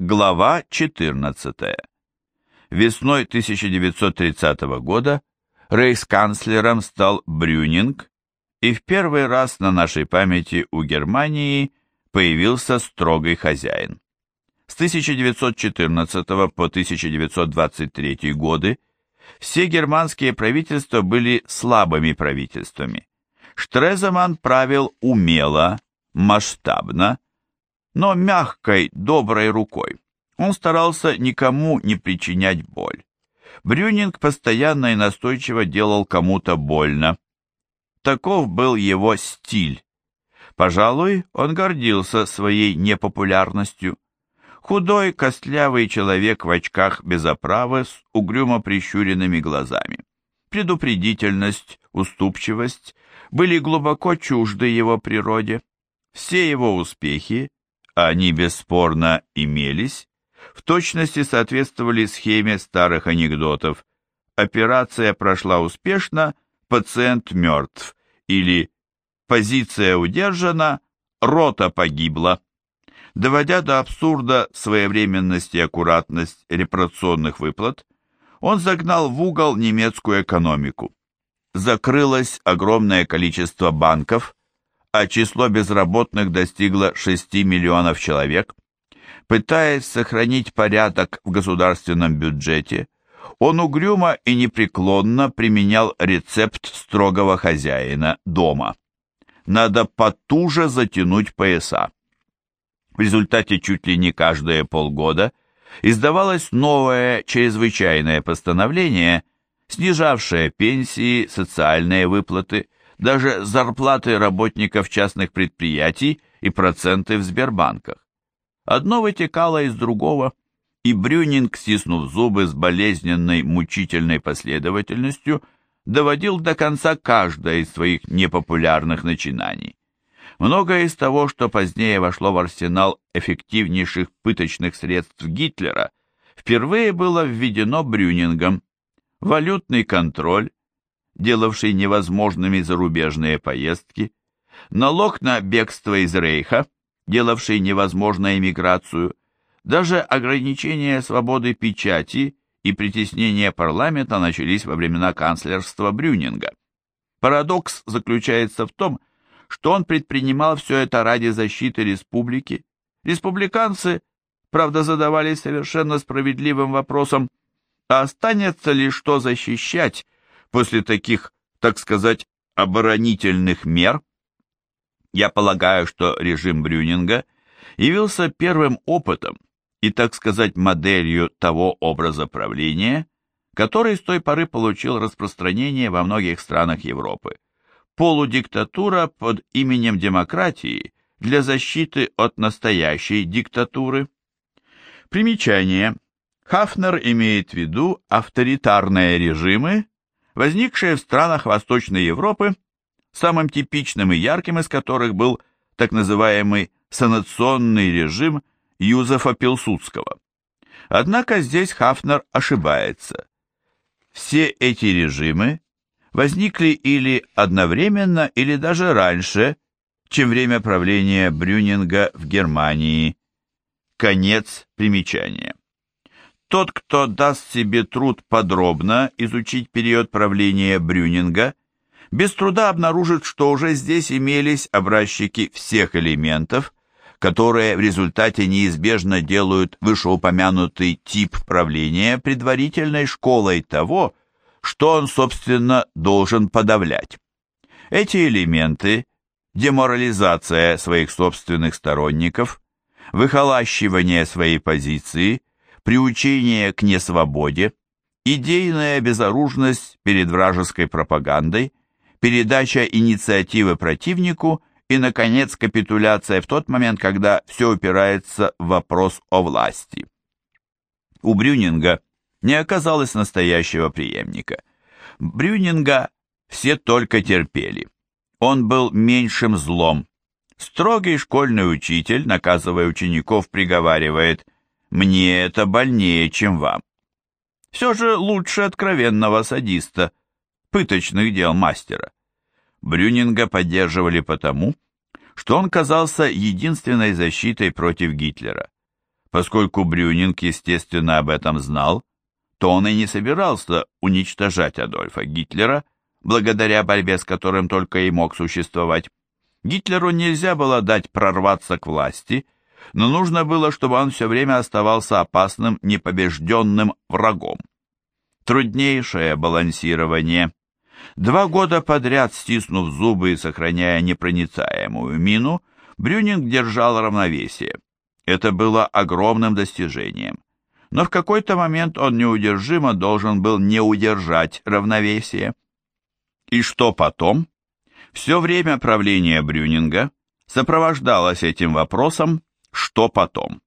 Глава 14. Весной 1930 года рейхсканцлером стал Брюнинг, и в первый раз на нашей памяти у Германии появился строгий хозяин. С 1914 по 1923 годы все германские правительства были слабыми правительствами. Штреземан правил умело, масштабно, но мягкой, доброй рукой. Он старался никому не причинять боль. Брюнинг постоянно и настойчиво делал кому-то больно. Таков был его стиль. Пожалуй, он гордился своей непопулярностью. Худой, костлявый человек в очках без оправы с угрюмо прищуренными глазами. Предупредительность, уступчивость были глубоко чужды его природе. Все его успехи, они бесспорно имелись, в точности соответствовали схеме старых анекдотов. Операция прошла успешно, пациент мертв, или позиция удержана, рота погибла доводя до абсурда своевременность и аккуратность репарационных выплат, он загнал в угол немецкую экономику. Закрылось огромное количество банков, а число безработных достигло 6 миллионов человек. Пытаясь сохранить порядок в государственном бюджете, он угрюмо и непреклонно применял рецепт строгого хозяина дома. Надо потуже затянуть пояса. В результате чуть ли не каждые полгода издавалось новое чрезвычайное постановление, снижавшее пенсии, социальные выплаты, даже зарплаты работников частных предприятий и проценты в Сбербанках. Одно вытекало из другого, и Брюнинг, стиснув зубы с болезненной, мучительной последовательностью, доводил до конца каждое из своих непопулярных начинаний. Многое из того, что позднее вошло в арсенал эффективнейших пыточных средств Гитлера, впервые было введено Брюнингом. Валютный контроль, делавший невозможными зарубежные поездки, налог на бегство из Рейха, делавший невозможной эмиграцию, даже ограничение свободы печати и притеснение парламента начались во времена канцлерства Брюнинга. Парадокс заключается в том, что он предпринимал все это ради защиты республики. Республиканцы, правда, задавались совершенно справедливым вопросом, а останется ли что защищать после таких, так сказать, оборонительных мер? Я полагаю, что режим Брюнинга явился первым опытом и, так сказать, моделью того образа правления, который с той поры получил распространение во многих странах Европы полудиктатура под именем демократии для защиты от настоящей диктатуры. Примечание. Хафнер имеет в виду авторитарные режимы, возникшие в странах Восточной Европы, самым типичным и ярким из которых был так называемый санационный режим Юзефа Пилсудского. Однако здесь Хафнер ошибается. Все эти режимы возникли или одновременно, или даже раньше, чем время правления Брюнинга в Германии. Конец примечания. Тот, кто даст себе труд подробно изучить период правления Брюнинга, без труда обнаружит, что уже здесь имелись образчики всех элементов, которые в результате неизбежно делают вышеупомянутый тип правления предварительной школой того, что он, собственно, должен подавлять. Эти элементы – деморализация своих собственных сторонников, выхолащивание своей позиции, приучение к несвободе, идейная безоружность перед вражеской пропагандой, передача инициативы противнику и, наконец, капитуляция в тот момент, когда все упирается в вопрос о власти. У Брюнинга – не оказалось настоящего преемника. Брюнинга все только терпели. Он был меньшим злом. Строгий школьный учитель, наказывая учеников, приговаривает «Мне это больнее, чем вам». Все же лучше откровенного садиста, пыточных дел мастера. Брюнинга поддерживали потому, что он казался единственной защитой против Гитлера. Поскольку Брюнинг, естественно, об этом знал, то он и не собирался уничтожать Адольфа Гитлера, благодаря борьбе с которым только и мог существовать. Гитлеру нельзя было дать прорваться к власти, но нужно было, чтобы он все время оставался опасным, непобежденным врагом. Труднейшее балансирование. Два года подряд, стиснув зубы и сохраняя непроницаемую мину, Брюнинг держал равновесие. Это было огромным достижением. Но в какой-то момент он неудержимо должен был не удержать равновесие. И что потом? Все время правления Брюнинга сопровождалось этим вопросом «что потом?».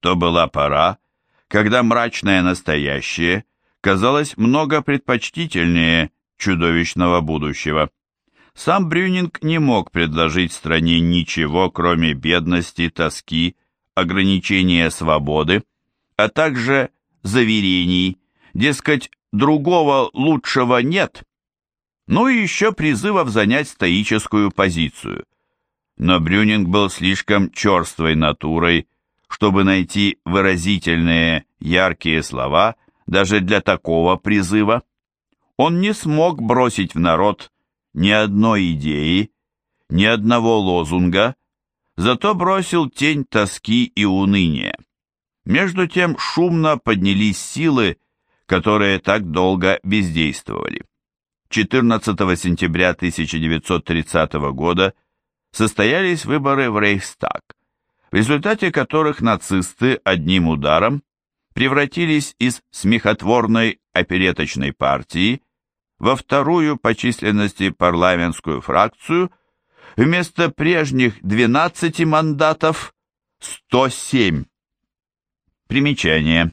То была пора, когда мрачное настоящее казалось много предпочтительнее чудовищного будущего. Сам Брюнинг не мог предложить стране ничего, кроме бедности, тоски, ограничения свободы, а также заверений, дескать, другого лучшего нет, ну и еще призывов занять стоическую позицию. Но Брюнинг был слишком черствой натурой, чтобы найти выразительные, яркие слова даже для такого призыва. Он не смог бросить в народ ни одной идеи, ни одного лозунга, зато бросил тень тоски и уныния. Между тем шумно поднялись силы, которые так долго бездействовали. 14 сентября 1930 года состоялись выборы в Рейхстаг, в результате которых нацисты одним ударом превратились из смехотворной опереточной партии во вторую по численности парламентскую фракцию, вместо прежних 12 мандатов 107. Примечание.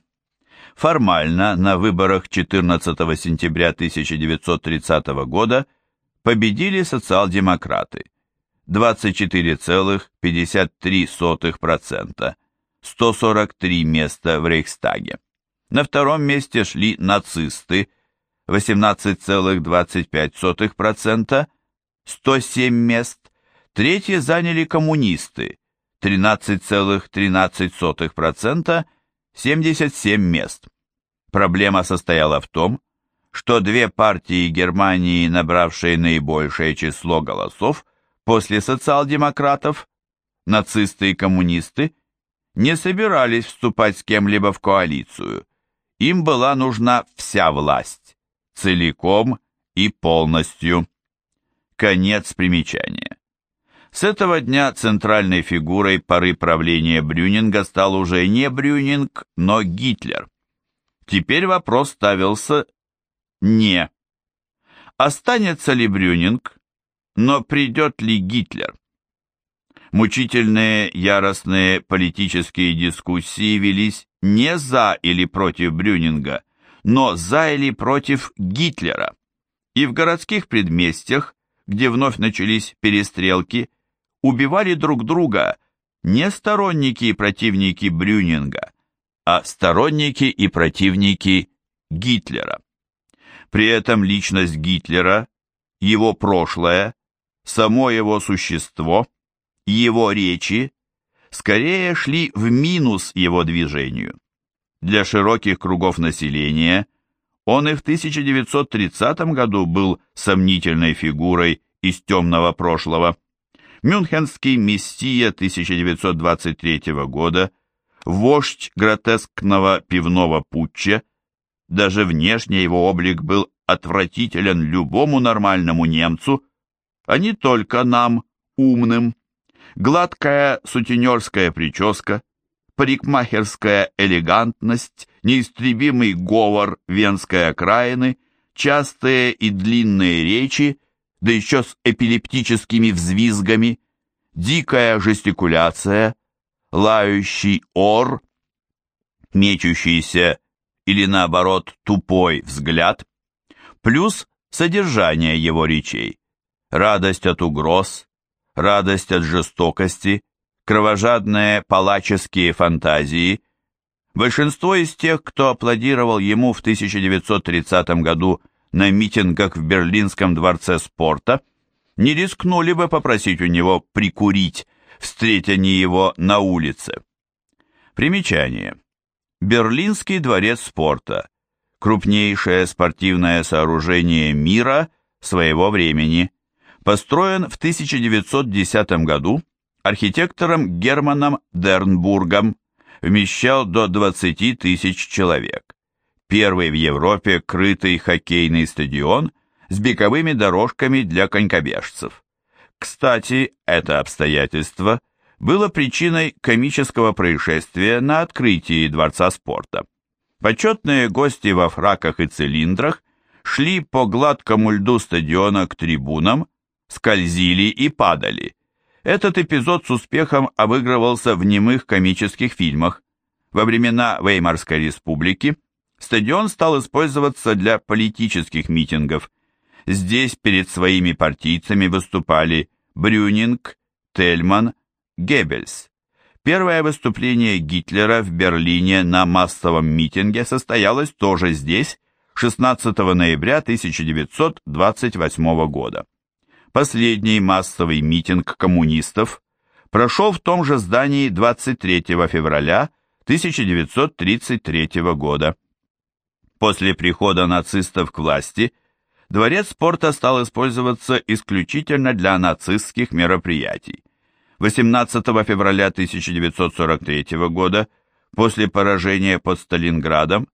Формально на выборах 14 сентября 1930 года победили социал-демократы 24,53%, 143 места в Рейхстаге. На втором месте шли нацисты 18,25%, 107 мест. Третье заняли коммунисты 13,13%, 77 мест. Проблема состояла в том, что две партии Германии, набравшие наибольшее число голосов после социал-демократов, нацисты и коммунисты, не собирались вступать с кем-либо в коалицию. Им была нужна вся власть, целиком и полностью. Конец примечания. С этого дня центральной фигурой поры правления Брюнинга стал уже не Брюнинг, но Гитлер. Теперь вопрос ставился не. Останется ли Брюнинг, но придет ли Гитлер? Мучительные яростные политические дискуссии велись не за или против Брюнинга, но за или против Гитлера. И в городских предместьях, где вновь начались перестрелки, убивали друг друга не сторонники и противники Брюнинга, а сторонники и противники Гитлера. При этом личность Гитлера, его прошлое, само его существо, его речи скорее шли в минус его движению. Для широких кругов населения он и в 1930 году был сомнительной фигурой из темного прошлого. Мюнхенский мессия 1923 года, вождь гротескного пивного путча, даже внешне его облик был отвратителен любому нормальному немцу, а не только нам, умным. Гладкая сутенерская прическа, парикмахерская элегантность, неистребимый говор венской окраины, частые и длинные речи да еще с эпилептическими взвизгами, дикая жестикуляция, лающий ор, мечущийся или наоборот тупой взгляд, плюс содержание его речей, радость от угроз, радость от жестокости, кровожадные палаческие фантазии. Большинство из тех, кто аплодировал ему в 1930 году на митингах в Берлинском дворце спорта, не рискнули бы попросить у него прикурить, встретя не его на улице. Примечание. Берлинский дворец спорта. Крупнейшее спортивное сооружение мира своего времени. Построен в 1910 году архитектором Германом Дернбургом. Вмещал до 20 тысяч человек. Первый в Европе крытый хоккейный стадион с беговыми дорожками для конькобежцев. Кстати, это обстоятельство было причиной комического происшествия на открытии Дворца спорта. Почетные гости во фраках и цилиндрах шли по гладкому льду стадиона к трибунам, скользили и падали. Этот эпизод с успехом обыгрывался в немых комических фильмах. Во времена Веймарской республики стадион стал использоваться для политических митингов. Здесь перед своими партийцами выступали Брюнинг, Тельман, Геббельс. Первое выступление Гитлера в Берлине на массовом митинге состоялось тоже здесь, 16 ноября 1928 года. Последний массовый митинг коммунистов прошел в том же здании 23 февраля 1933 года. После прихода нацистов к власти дворец спорта стал использоваться исключительно для нацистских мероприятий. 18 февраля 1943 года, после поражения под Сталинградом,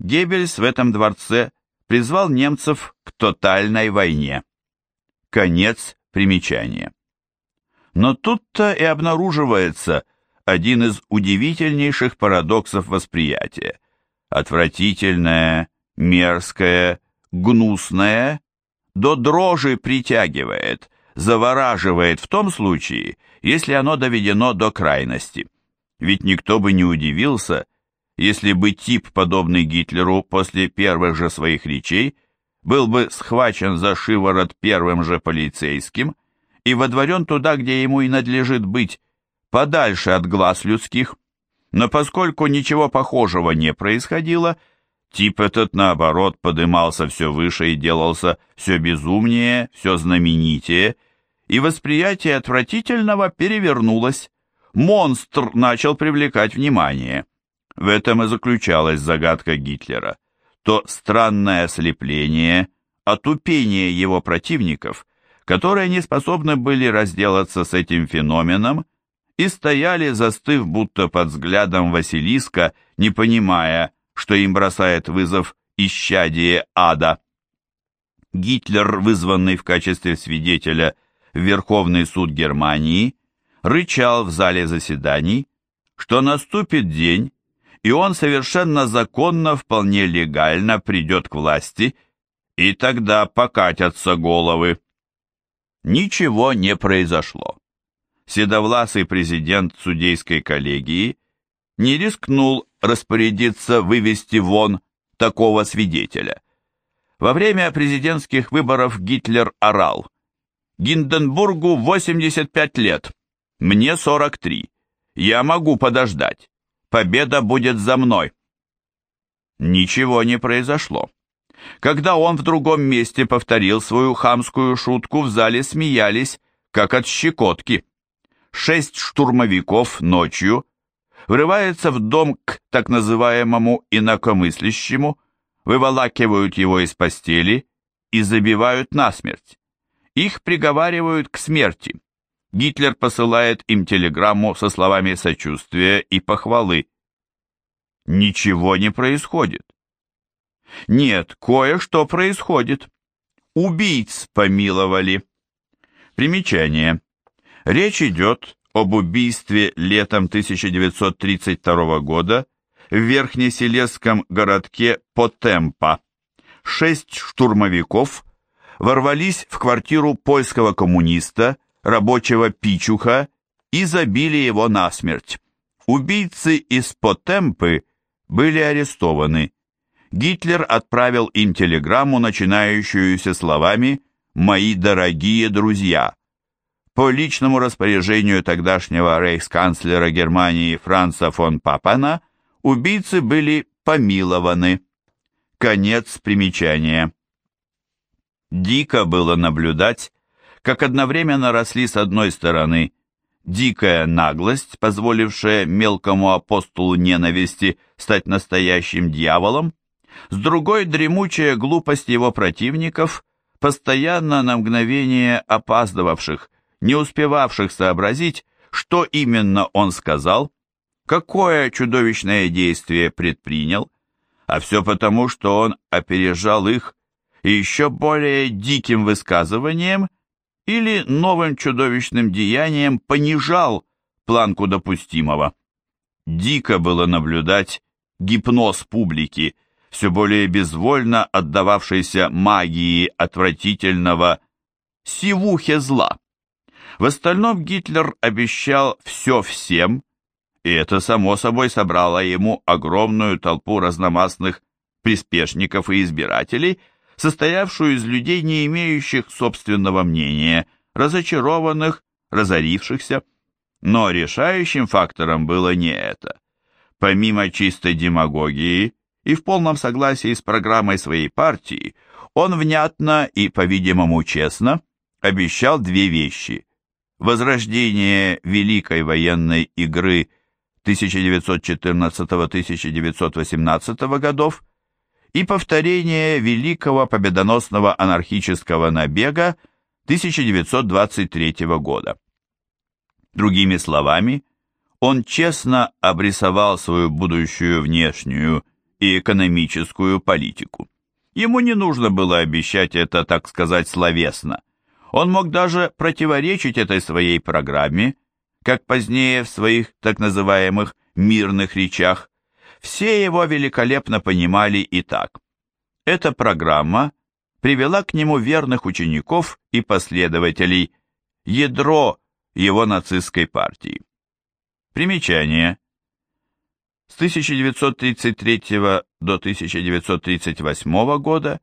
Геббельс в этом дворце призвал немцев к тотальной войне. Конец примечания. Но тут-то и обнаруживается один из удивительнейших парадоксов восприятия. Отвратительное, мерзкое, гнусное до дрожи притягивает, завораживает в том случае, если оно доведено до крайности. Ведь никто бы не удивился, если бы тип, подобный Гитлеру после первых же своих речей, был бы схвачен за шиворот первым же полицейским и водворен туда, где ему и надлежит быть, подальше от глаз людских. Но поскольку ничего похожего не происходило, тип этот, наоборот, подымался все выше и делался все безумнее, все знаменитее – и восприятие отвратительного перевернулось. Монстр начал привлекать внимание. В этом и заключалась загадка Гитлера. То странное ослепление, отупение его противников, которые не способны были разделаться с этим феноменом и стояли, застыв будто под взглядом Василиска, не понимая, что им бросает вызов исчадие ада. Гитлер, вызванный в качестве свидетеля в Верховный суд Германии, рычал в зале заседаний, что наступит день, и он совершенно законно, вполне легально придет к власти, и тогда покатятся головы. Ничего не произошло. Седовласый президент судейской коллегии не рискнул распорядиться вывести вон такого свидетеля. Во время президентских выборов Гитлер орал – Гинденбургу 85 лет. Мне 43. Я могу подождать. Победа будет за мной. Ничего не произошло. Когда он в другом месте повторил свою хамскую шутку, в зале смеялись, как от щекотки. Шесть штурмовиков ночью врываются в дом к так называемому инакомыслящему, выволакивают его из постели и забивают насмерть. Их приговаривают к смерти. Гитлер посылает им телеграмму со словами сочувствия и похвалы. Ничего не происходит. Нет, кое-что происходит. Убийц помиловали. Примечание. Речь идет об убийстве летом 1932 года в Верхнеселесском городке Потемпа. Шесть штурмовиков ворвались в квартиру польского коммуниста, рабочего Пичуха, и забили его насмерть. Убийцы из Потемпы были арестованы. Гитлер отправил им телеграмму, начинающуюся словами «Мои дорогие друзья». По личному распоряжению тогдашнего рейхсканцлера Германии Франца фон Папана убийцы были помилованы. Конец примечания. Дико было наблюдать, как одновременно росли с одной стороны дикая наглость, позволившая мелкому апостолу ненависти стать настоящим дьяволом, с другой дремучая глупость его противников, постоянно на мгновение опаздывавших, не успевавших сообразить, что именно он сказал, какое чудовищное действие предпринял, а все потому, что он опережал их и еще более диким высказыванием или новым чудовищным деянием понижал планку допустимого. Дико было наблюдать гипноз публики, все более безвольно отдававшейся магии отвратительного сивухе зла. В остальном Гитлер обещал все всем, и это само собой собрало ему огромную толпу разномастных приспешников и избирателей, состоявшую из людей, не имеющих собственного мнения, разочарованных, разорившихся. Но решающим фактором было не это. Помимо чистой демагогии и в полном согласии с программой своей партии, он внятно и, по-видимому, честно обещал две вещи. Возрождение великой военной игры 1914-1918 годов и повторение великого победоносного анархического набега 1923 года. Другими словами, он честно обрисовал свою будущую внешнюю и экономическую политику. Ему не нужно было обещать это, так сказать, словесно. Он мог даже противоречить этой своей программе, как позднее в своих так называемых «мирных речах», все его великолепно понимали и так. Эта программа привела к нему верных учеников и последователей, ядро его нацистской партии. Примечание. С 1933 до 1938 года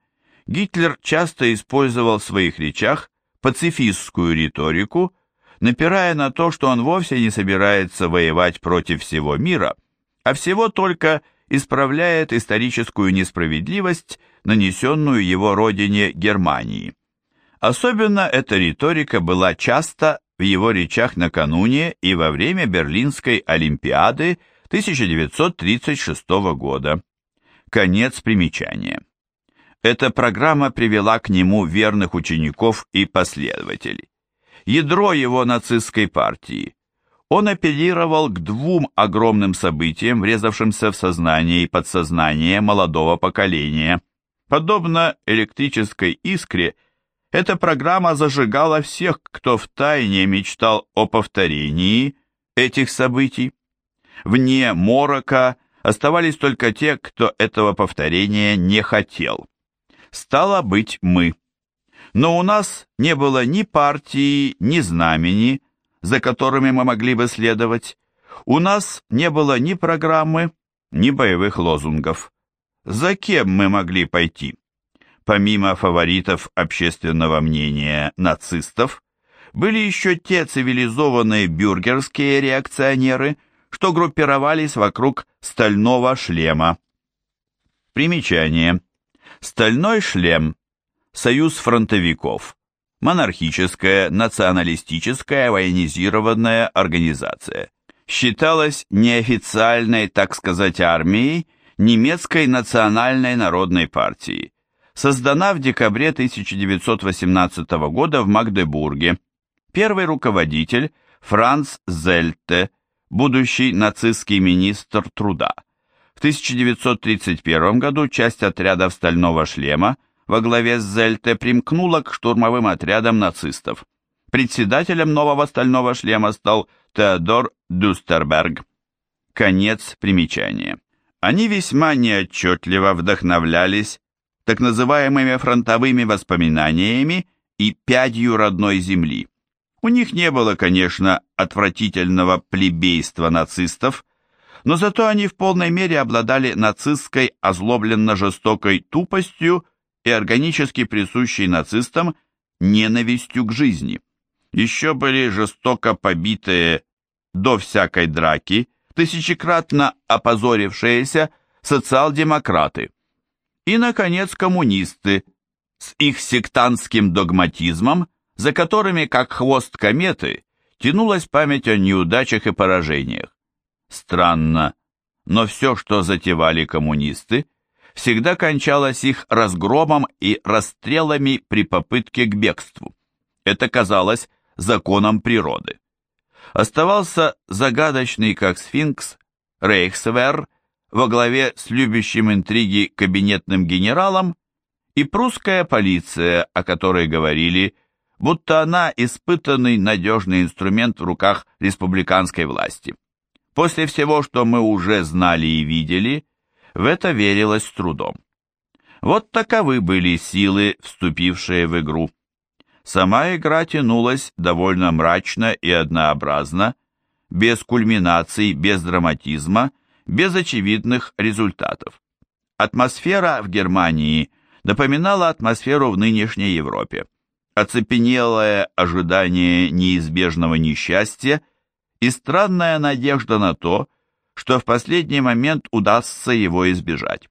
Гитлер часто использовал в своих речах пацифистскую риторику, напирая на то, что он вовсе не собирается воевать против всего мира, а всего только исправляет историческую несправедливость, нанесенную его родине Германии. Особенно эта риторика была часто в его речах накануне и во время Берлинской Олимпиады 1936 года. Конец примечания. Эта программа привела к нему верных учеников и последователей ядро его нацистской партии. Он апеллировал к двум огромным событиям, врезавшимся в сознание и подсознание молодого поколения. Подобно электрической искре, эта программа зажигала всех, кто втайне мечтал о повторении этих событий. Вне морока оставались только те, кто этого повторения не хотел. Стало быть, мы. Но у нас не было ни партии, ни знамени, за которыми мы могли бы следовать. У нас не было ни программы, ни боевых лозунгов. За кем мы могли пойти? Помимо фаворитов общественного мнения нацистов, были еще те цивилизованные бюргерские реакционеры, что группировались вокруг стального шлема. Примечание. Стальной шлем Союз фронтовиков, монархическая, националистическая, военизированная организация. Считалась неофициальной, так сказать, армией немецкой национальной народной партии. Создана в декабре 1918 года в Магдебурге. Первый руководитель Франц Зельте, будущий нацистский министр труда. В 1931 году часть отрядов «Стального шлема» во главе с Зельте примкнула к штурмовым отрядам нацистов. Председателем нового стального шлема стал Теодор Дюстерберг. Конец примечания. Они весьма неотчетливо вдохновлялись так называемыми фронтовыми воспоминаниями и пядью родной земли. У них не было, конечно, отвратительного плебейства нацистов, но зато они в полной мере обладали нацистской озлобленно-жестокой тупостью и органически присущей нацистам ненавистью к жизни. Еще были жестоко побитые до всякой драки, тысячекратно опозорившиеся социал-демократы. И, наконец, коммунисты с их сектантским догматизмом, за которыми, как хвост кометы, тянулась память о неудачах и поражениях. Странно, но все, что затевали коммунисты, всегда кончалось их разгромом и расстрелами при попытке к бегству. Это казалось законом природы. Оставался загадочный, как сфинкс, Рейхсвер во главе с любящим интриги кабинетным генералом и прусская полиция, о которой говорили, будто она испытанный надежный инструмент в руках республиканской власти. После всего, что мы уже знали и видели, в это верилось с трудом. Вот таковы были силы, вступившие в игру. Сама игра тянулась довольно мрачно и однообразно, без кульминаций, без драматизма, без очевидных результатов. Атмосфера в Германии напоминала атмосферу в нынешней Европе. Оцепенелое ожидание неизбежного несчастья и странная надежда на то, что в последний момент удастся его избежать.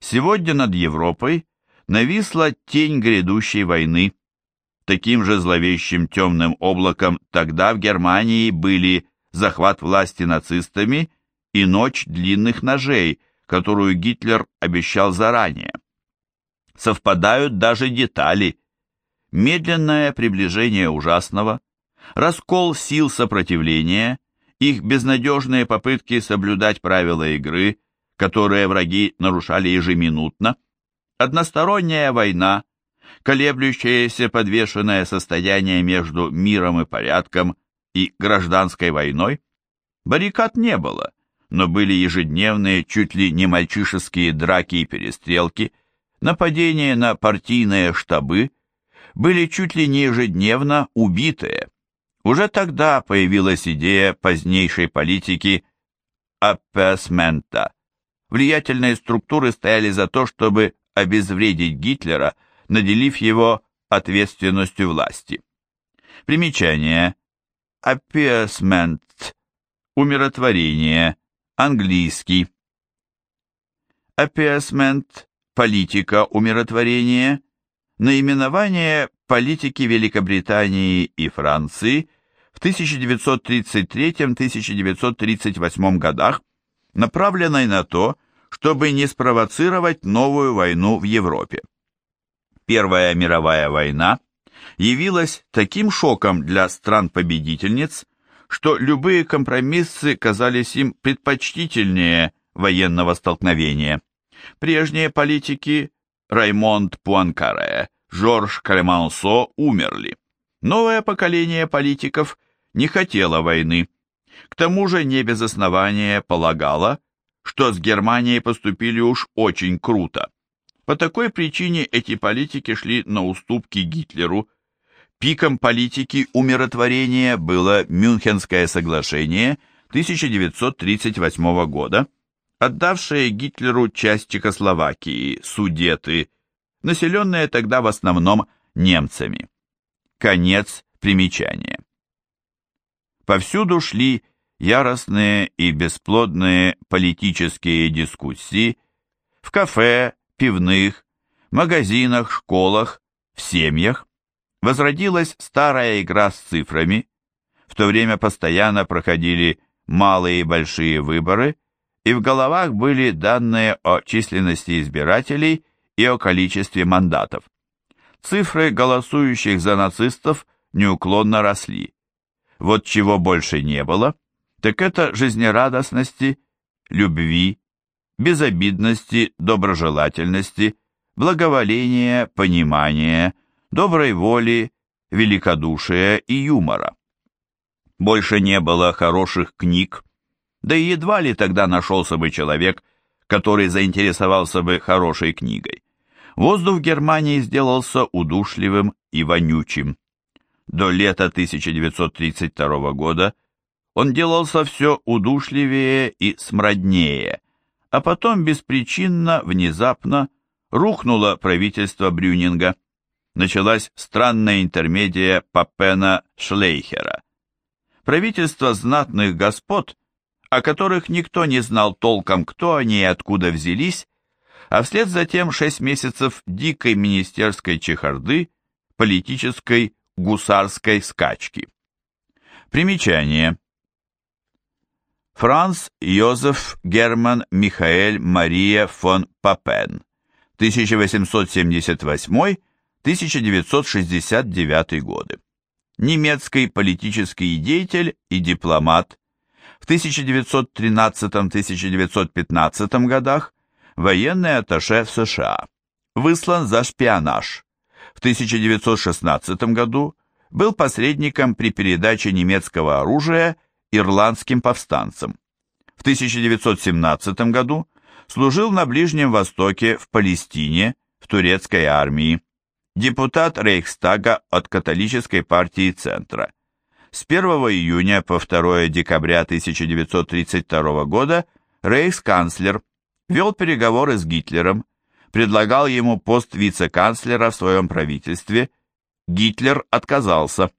Сегодня над Европой нависла тень грядущей войны, Таким же зловещим темным облаком тогда в Германии были захват власти нацистами и ночь длинных ножей, которую Гитлер обещал заранее. Совпадают даже детали. Медленное приближение ужасного, раскол сил сопротивления, их безнадежные попытки соблюдать правила игры, которые враги нарушали ежеминутно, односторонняя война, колеблющееся подвешенное состояние между миром и порядком и гражданской войной. Баррикад не было, но были ежедневные, чуть ли не мальчишеские драки и перестрелки, нападения на партийные штабы, были чуть ли не ежедневно убитые. Уже тогда появилась идея позднейшей политики аппесмента. Влиятельные структуры стояли за то, чтобы обезвредить Гитлера – наделив его ответственностью власти. Примечание. Appeasement. Умиротворение. Английский. Appeasement. Политика умиротворения. Наименование политики Великобритании и Франции в 1933-1938 годах, направленной на то, чтобы не спровоцировать новую войну в Европе. Первая мировая война явилась таким шоком для стран-победительниц, что любые компромиссы казались им предпочтительнее военного столкновения. Прежние политики Раймонд Пуанкаре, Жорж Калемансо умерли. Новое поколение политиков не хотело войны. К тому же не без основания полагало, что с Германией поступили уж очень круто. По такой причине эти политики шли на уступки Гитлеру. Пиком политики умиротворения было Мюнхенское соглашение 1938 года, отдавшее Гитлеру часть Чехословакии, Судеты, населенные тогда в основном немцами. Конец примечания. Повсюду шли яростные и бесплодные политические дискуссии в кафе, пивных, магазинах, школах, в семьях возродилась старая игра с цифрами, в то время постоянно проходили малые и большие выборы, и в головах были данные о численности избирателей и о количестве мандатов. Цифры голосующих за нацистов неуклонно росли. Вот чего больше не было, так это жизнерадостности, любви, безобидности, доброжелательности, благоволения, понимания, доброй воли, великодушия и юмора. Больше не было хороших книг, да и едва ли тогда нашелся бы человек, который заинтересовался бы хорошей книгой. Воздух в Германии сделался удушливым и вонючим. До лета 1932 года он делался все удушливее и смраднее – а потом беспричинно, внезапно рухнуло правительство Брюнинга. Началась странная интермедия Папена Шлейхера. Правительство знатных господ, о которых никто не знал толком, кто они и откуда взялись, а вслед за тем шесть месяцев дикой министерской чехарды, политической гусарской скачки. Примечание. Франц Йозеф Герман Михаэль Мария фон Папен, 1878-1969 годы. Немецкий политический деятель и дипломат, в 1913-1915 годах военный атташе в США, выслан за шпионаж. В 1916 году был посредником при передаче немецкого оружия ирландским повстанцам. В 1917 году служил на Ближнем Востоке, в Палестине, в турецкой армии. Депутат Рейхстага от католической партии Центра. С 1 июня по 2 декабря 1932 года рейхсканцлер вел переговоры с Гитлером, предлагал ему пост вице-канцлера в своем правительстве. Гитлер отказался.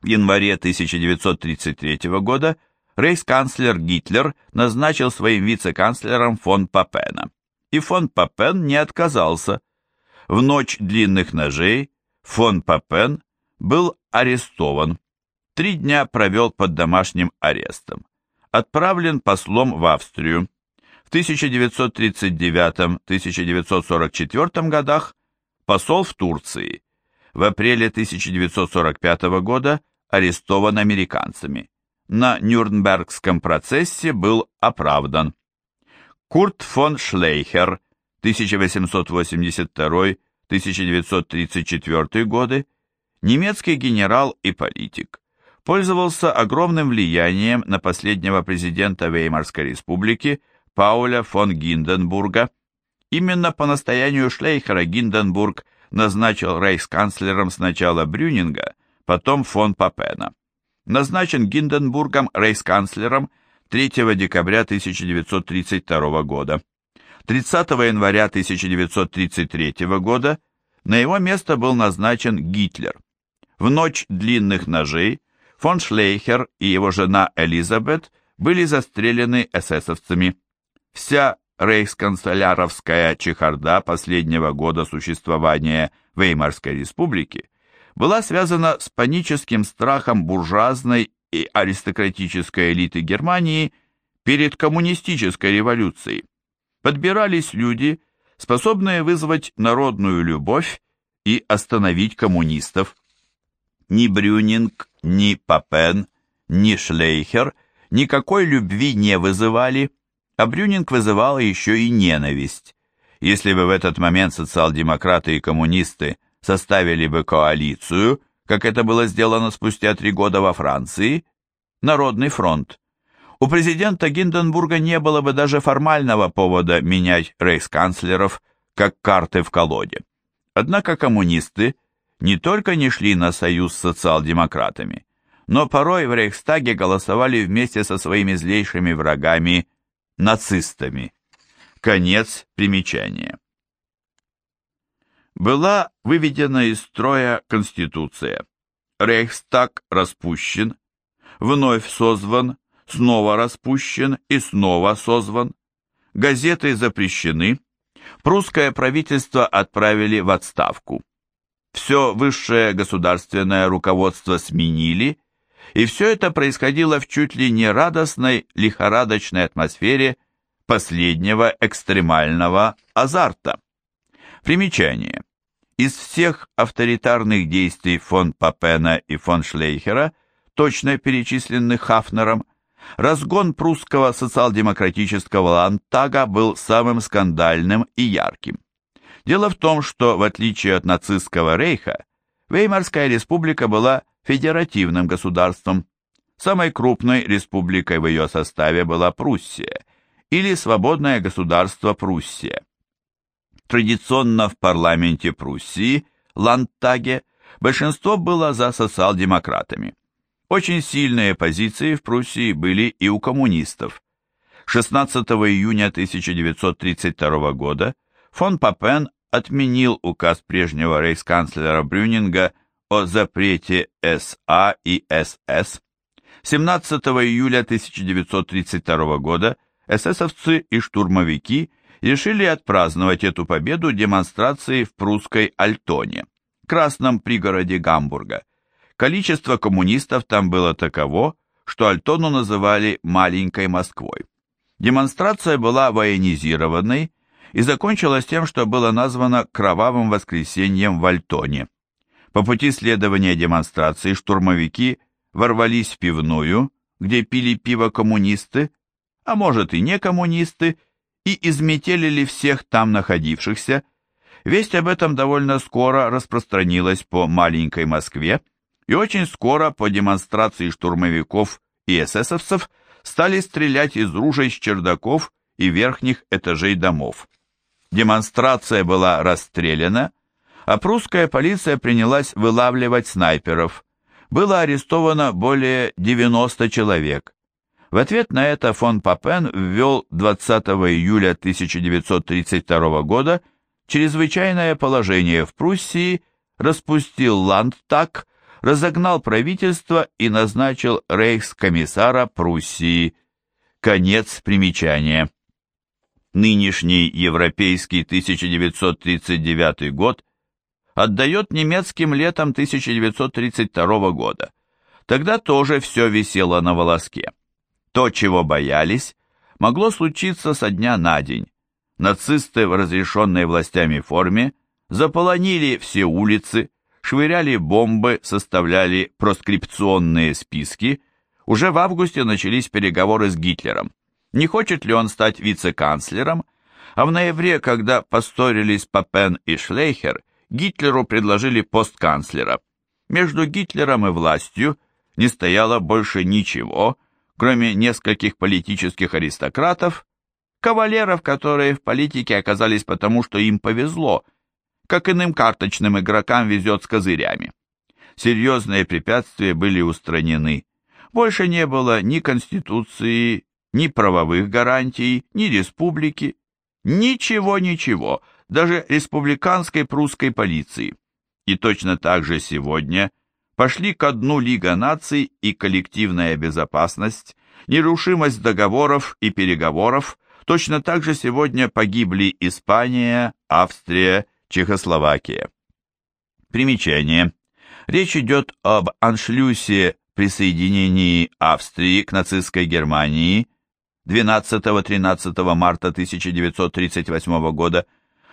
В январе 1933 года рейхсканцлер Гитлер назначил своим вице-канцлером фон Папена. И фон Папен не отказался. В ночь длинных ножей фон Папен был арестован три дня провел под домашним арестом. Отправлен послом в Австрию. В 1939-1944 годах посол в Турции. В апреле 1945 года арестован американцами. На Нюрнбергском процессе был оправдан. Курт фон Шлейхер, 1882-1934 годы, немецкий генерал и политик пользовался огромным влиянием на последнего президента Веймарской республики Пауля фон Гинденбурга. Именно по настоянию Шлейхера Гинденбург назначил рейхсканцлером сначала Брюнинга, потом фон Папена. Назначен Гинденбургом рейхсканцлером 3 декабря 1932 года. 30 января 1933 года на его место был назначен Гитлер. В ночь длинных ножей фон Шлейхер и его жена Элизабет были застрелены эсэсовцами. Вся рейхсканцеляровская чехарда последнего года существования Веймарской республики была связана с паническим страхом буржуазной и аристократической элиты Германии перед коммунистической революцией. Подбирались люди, способные вызвать народную любовь и остановить коммунистов. Ни Брюнинг, ни Папен, ни Шлейхер никакой любви не вызывали, а Брюнинг вызывал еще и ненависть. Если бы в этот момент социал-демократы и коммунисты составили бы коалицию, как это было сделано спустя три года во Франции, Народный фронт, у президента Гинденбурга не было бы даже формального повода менять рейхсканцлеров, как карты в колоде. Однако коммунисты не только не шли на союз с социал-демократами, но порой в Рейхстаге голосовали вместе со своими злейшими врагами нацистами. Конец примечания. Была выведена из строя Конституция. Рейхстаг распущен, вновь созван, снова распущен и снова созван. Газеты запрещены, прусское правительство отправили в отставку. Все высшее государственное руководство сменили, и все это происходило в чуть ли не радостной, лихорадочной атмосфере последнего экстремального азарта. Примечание. Из всех авторитарных действий фон Папена и фон Шлейхера, точно перечисленных Хафнером, разгон прусского социал-демократического лантага был самым скандальным и ярким. Дело в том, что, в отличие от нацистского рейха, Веймарская республика была федеративным государством. Самой крупной республикой в ее составе была Пруссия, или Свободное государство Пруссия. Традиционно в парламенте Пруссии, Ландтаге, большинство было за социал-демократами. Очень сильные позиции в Пруссии были и у коммунистов. 16 июня 1932 года фон Папен отменил указ прежнего рейхсканцлера Брюнинга о запрете СА и СС. 17 июля 1932 года эсэсовцы и штурмовики решили отпраздновать эту победу демонстрацией в прусской Альтоне, красном пригороде Гамбурга. Количество коммунистов там было таково, что Альтону называли «маленькой Москвой». Демонстрация была военизированной и закончилась тем, что было названо «кровавым воскресеньем в Альтоне». По пути следования демонстрации штурмовики ворвались в пивную, где пили пиво коммунисты, а может и не коммунисты, и изметелили всех там находившихся. Весть об этом довольно скоро распространилась по маленькой Москве, и очень скоро по демонстрации штурмовиков и эсэсовцев стали стрелять из ружей с чердаков и верхних этажей домов. Демонстрация была расстреляна, а прусская полиция принялась вылавливать снайперов. Было арестовано более 90 человек. В ответ на это фон Папен ввел 20 июля 1932 года чрезвычайное положение в Пруссии, распустил Ландтаг, разогнал правительство и назначил рейхскомиссара Пруссии. Конец примечания. Нынешний европейский 1939 год отдает немецким летом 1932 года. Тогда тоже все висело на волоске. То, чего боялись, могло случиться со дня на день. Нацисты в разрешенной властями форме заполонили все улицы, швыряли бомбы, составляли проскрипционные списки. Уже в августе начались переговоры с Гитлером. Не хочет ли он стать вице-канцлером? А в ноябре, когда поссорились Папен и Шлейхер, Гитлеру предложили пост канцлера. Между Гитлером и властью не стояло больше ничего, кроме нескольких политических аристократов, кавалеров, которые в политике оказались потому, что им повезло, как иным карточным игрокам везет с козырями. Серьезные препятствия были устранены. Больше не было ни конституции, ни правовых гарантий, ни республики. Ничего-ничего, даже республиканской прусской полиции. И точно так же сегодня – пошли ко дну Лига наций и коллективная безопасность, нерушимость договоров и переговоров, точно так же сегодня погибли Испания, Австрия, Чехословакия. Примечание. Речь идет об аншлюсе присоединении Австрии к нацистской Германии 12-13 марта 1938 года.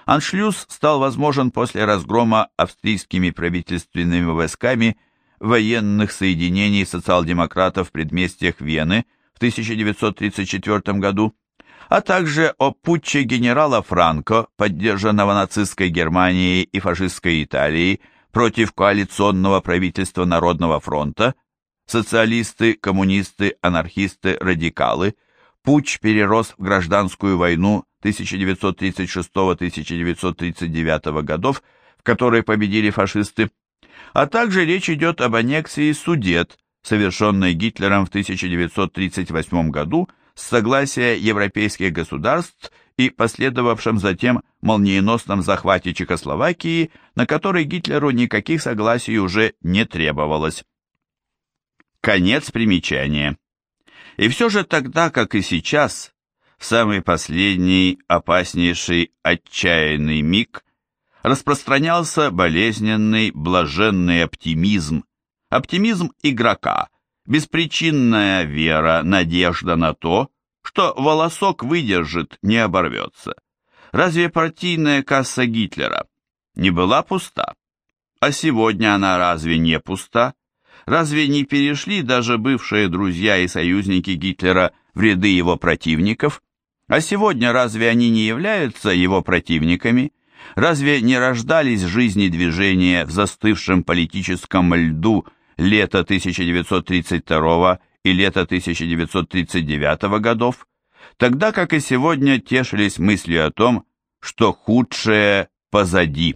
Аншлюз стал возможен после разгрома австрийскими правительственными войсками военных соединений социал-демократов в предместьях Вены в 1934 году, а также о путче генерала Франко, поддержанного нацистской Германией и фашистской Италией против коалиционного правительства Народного фронта, социалисты, коммунисты, анархисты, радикалы, путч перерос в гражданскую войну 1936-1939 годов, в которой победили фашисты, а также речь идет об аннексии Судет, совершенной Гитлером в 1938 году с согласия европейских государств и последовавшем затем молниеносном захвате Чехословакии, на который Гитлеру никаких согласий уже не требовалось. Конец примечания. И все же тогда, как и сейчас, в самый последний, опаснейший, отчаянный миг – распространялся болезненный, блаженный оптимизм, оптимизм игрока, беспричинная вера, надежда на то, что волосок выдержит, не оборвется. Разве партийная касса Гитлера не была пуста? А сегодня она разве не пуста? Разве не перешли даже бывшие друзья и союзники Гитлера в ряды его противников? А сегодня разве они не являются его противниками? Разве не рождались жизни движения в застывшем политическом льду лета 1932 и лета 1939 годов, тогда как и сегодня тешились мыслью о том, что худшее позади?